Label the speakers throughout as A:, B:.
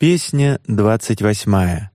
A: Песня двадцать восьмая.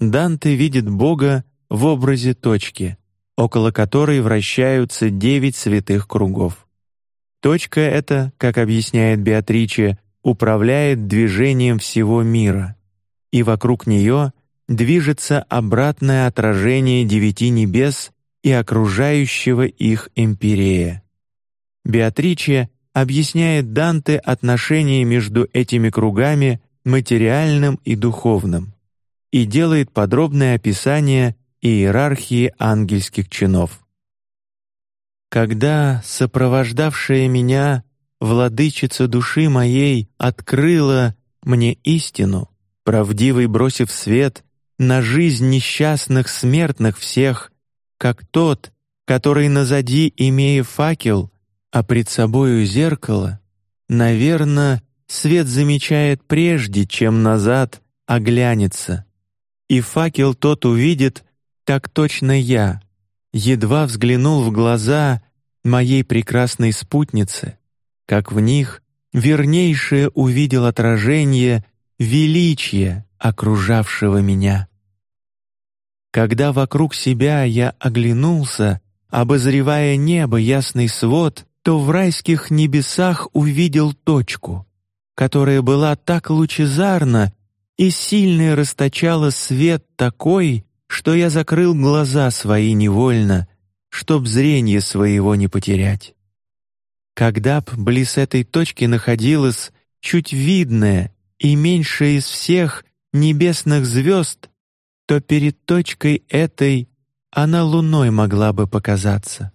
A: Данте видит Бога в образе точки, около которой вращаются девять святых кругов. Точка эта, как объясняет Беатриче, управляет движением всего мира, и вокруг нее движется обратное отражение девяти небес и окружающего их империя. Беатриче объясняет Данте отношения между этими кругами материальным и духовным и делает подробное описание иерархии ангельских чинов. Когда сопровождавшая меня владычица души моей открыла мне истину, правдивый бросив свет на жизнь несчастных смертных всех, как тот, который назади имея факел а пред собою зеркало, наверно, свет замечает прежде, чем назад оглянется, и факел тот увидит, как точно я, едва взглянул в глаза моей прекрасной спутницы, как в них вернейшее увидел отражение величия окружавшего меня. Когда вокруг себя я оглянулся, обозревая небо ясный свод, то в райских небесах увидел точку, которая была так лучезарна и сильно расточала свет такой, что я закрыл глаза свои невольно, чтоб зрение своего не потерять. Когда б близ этой точки находилась чуть видная и меньшая из всех небесных звезд, то перед точкой этой она луной могла бы показаться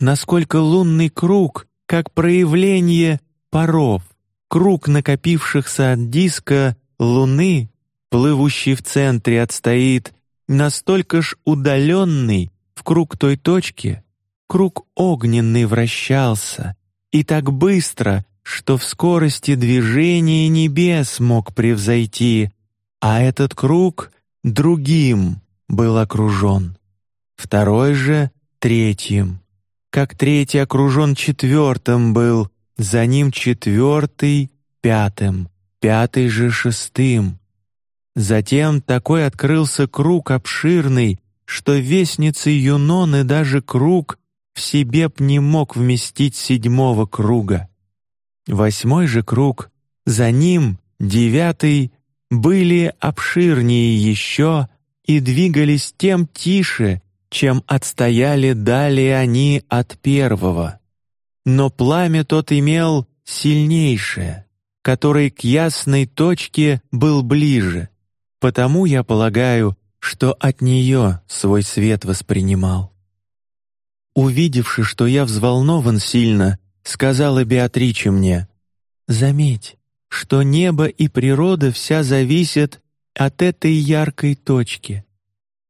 A: насколько лунный круг, как проявление паров, круг накопившихся от диска Луны, плывущий в центре, отстоит настолько ж удаленный в круг той точки, круг огненный вращался и так быстро, что в скорости движения небес мог превзойти, а этот круг другим был окружен, второй же третьим как третий окружен четвертым был, за ним четвертый пятым, пятый же шестым. Затем такой открылся круг обширный, что вестницы Юноны даже круг в себе б не мог вместить седьмого круга. Восьмой же круг, за ним девятый, были обширнее еще и двигались тем тише, чем отстояли далее они от первого. Но пламя тот имел сильнейшее, который к ясной точке был ближе, потому я полагаю, что от нее свой свет воспринимал. Увидевши, что я взволнован сильно, сказала Беатриче мне: "Заметь, что небо и природа вся зависят от этой яркой точки.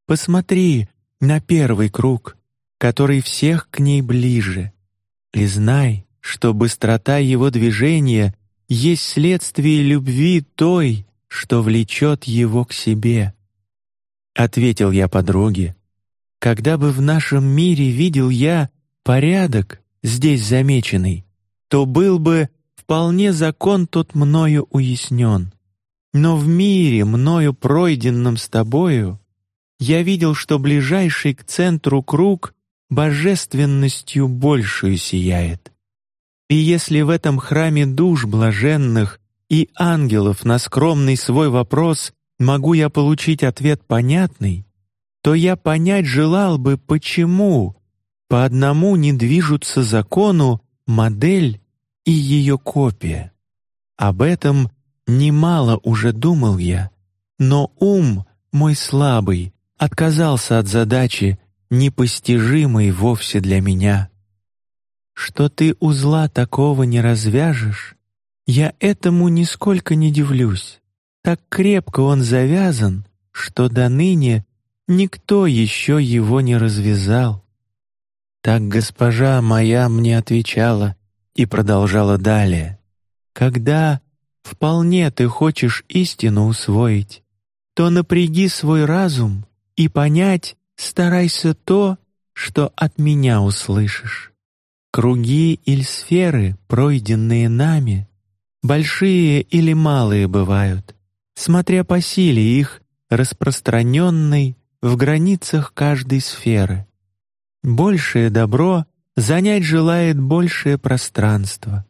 A: Посмотри, на первый круг, который всех к ней ближе, и знай, что быстрота его движения есть следствие любви той, что влечет его к себе. Ответил я подруге, когда бы в нашем мире видел я порядок здесь замеченный, то был бы вполне закон тот мною уяснен. Но в мире мною пройденном с тобою я видел, что ближайший к центру круг божественностью большую сияет. И если в этом храме душ блаженных и ангелов на скромный свой вопрос могу я получить ответ понятный, то я понять желал бы, почему по одному не движутся закону модель и ее копия. Об этом немало уже думал я, но ум мой слабый отказался от задачи, непостижимой вовсе для меня. Что ты узла такого не развяжешь, я этому нисколько не дивлюсь. Так крепко он завязан, что до ныне никто еще его не развязал. Так госпожа моя мне отвечала и продолжала далее: когда вполне ты хочешь истину усвоить, то напряги свой разум и понять старайся то, что от меня услышишь. Круги или сферы, пройденные нами, большие или малые бывают, смотря по силе их распространенной в границах каждой сферы. Большее добро занять желает большее пространство,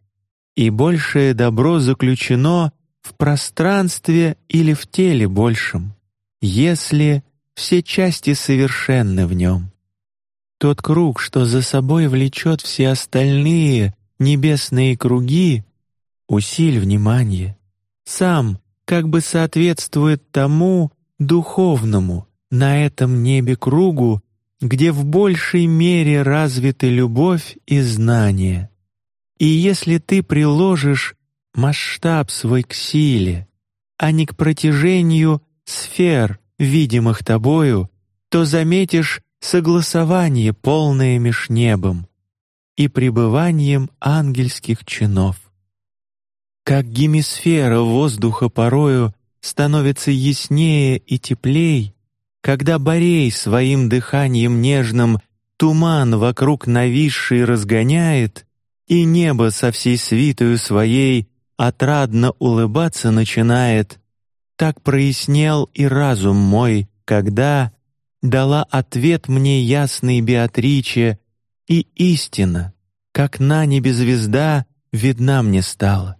A: и большее добро заключено в пространстве или в теле большем, если все части совершенны в нем. Тот круг, что за собой влечет все остальные небесные круги, усиль внимание, сам как бы соответствует тому духовному на этом небе кругу, где в большей мере развиты любовь и знание. И если ты приложишь масштаб свой к силе, а не к протяжению сфер, видимых тобою, то заметишь согласование полное меж небом и пребыванием ангельских чинов. Как гемисфера воздуха порою становится яснее и теплей, когда Борей своим дыханием нежным туман вокруг нависший разгоняет, и небо со всей свитою своей отрадно улыбаться начинает, так прояснел и разум мой, когда дала ответ мне ясный Беатриче, и истина, как на небе звезда, видна мне стала.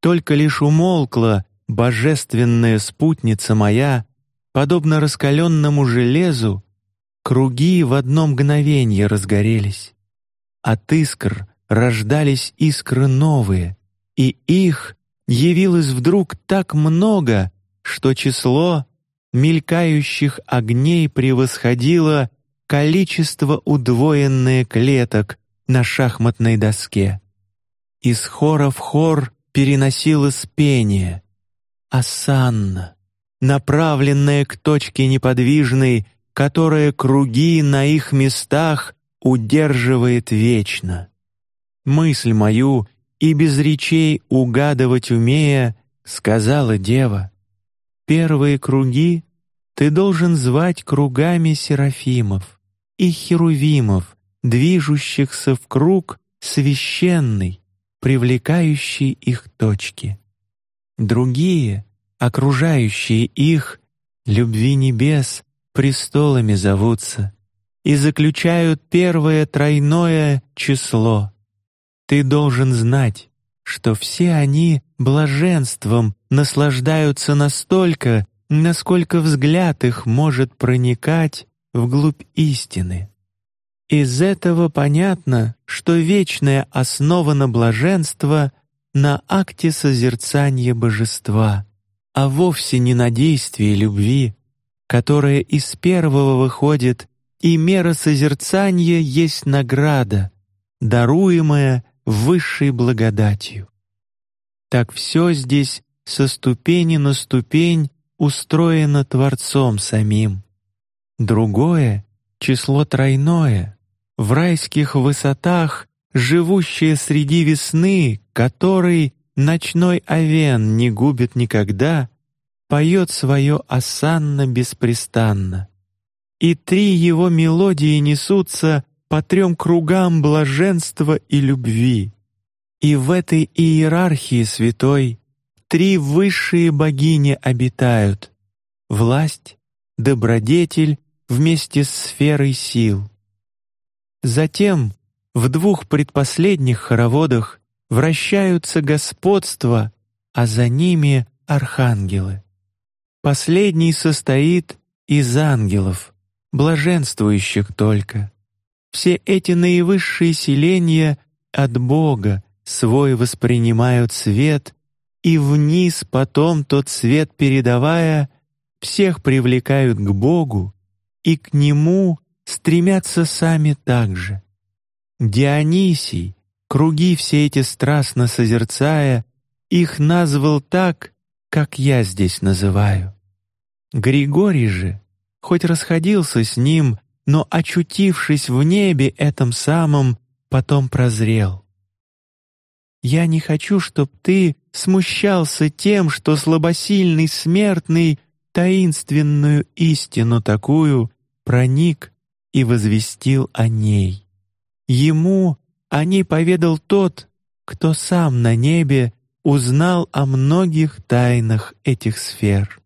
A: Только лишь умолкла божественная спутница моя, подобно раскаленному железу, круги в одно мгновенье разгорелись. От искр рождались искры новые, и их явилось вдруг так много, что число мелькающих огней превосходило количество удвоенное клеток на шахматной доске. Из хора в хор переносилось пение, осанна, направленная к точке неподвижной, которая круги на их местах удерживает вечно. Мысль мою и без речей угадывать умея, сказала дева: первые круги ты должен звать кругами серафимов и херувимов, движущихся в круг священный, привлекающий их точки. Другие, окружающие их, любви небес, престолами зовутся и заключают первое тройное число. Ты должен знать, что все они блаженством наслаждаются настолько, насколько взгляд их может проникать вглубь истины. Из этого понятно, что вечная основа на блаженство на акте созерцания божества, а вовсе не на действии любви, которая из первого выходит, и мера созерцания есть награда, даруемая высшей благодатью. Так все здесь со ступени на ступень устроено Творцом самим. Другое число тройное в райских высотах, живущее среди весны, который ночной овен не губит никогда, поет свое осанно беспрестанно. И три его мелодии несутся по трем кругам блаженства и любви. И в этой иерархии святой три высшие богини обитают: власть, добродетель вместе с сферой сил. Затем в двух предпоследних хороводах вращаются господства, а за ними архангелы. Последний состоит из ангелов, блаженствующих только. Все эти наивысшие селения от Бога свой воспринимают свет, и вниз потом тот свет передавая, всех привлекают к Богу, и к Нему стремятся сами также. Дионисий, круги все эти страстно созерцая, их назвал так, как я здесь называю. Григорий же, хоть расходился с ним но очутившись в небе этом самом, потом прозрел. Я не хочу, чтоб ты смущался тем, что слабосильный смертный таинственную истину такую проник и возвестил о ней. Ему о ней поведал тот, кто сам на небе узнал о многих тайнах этих сфер.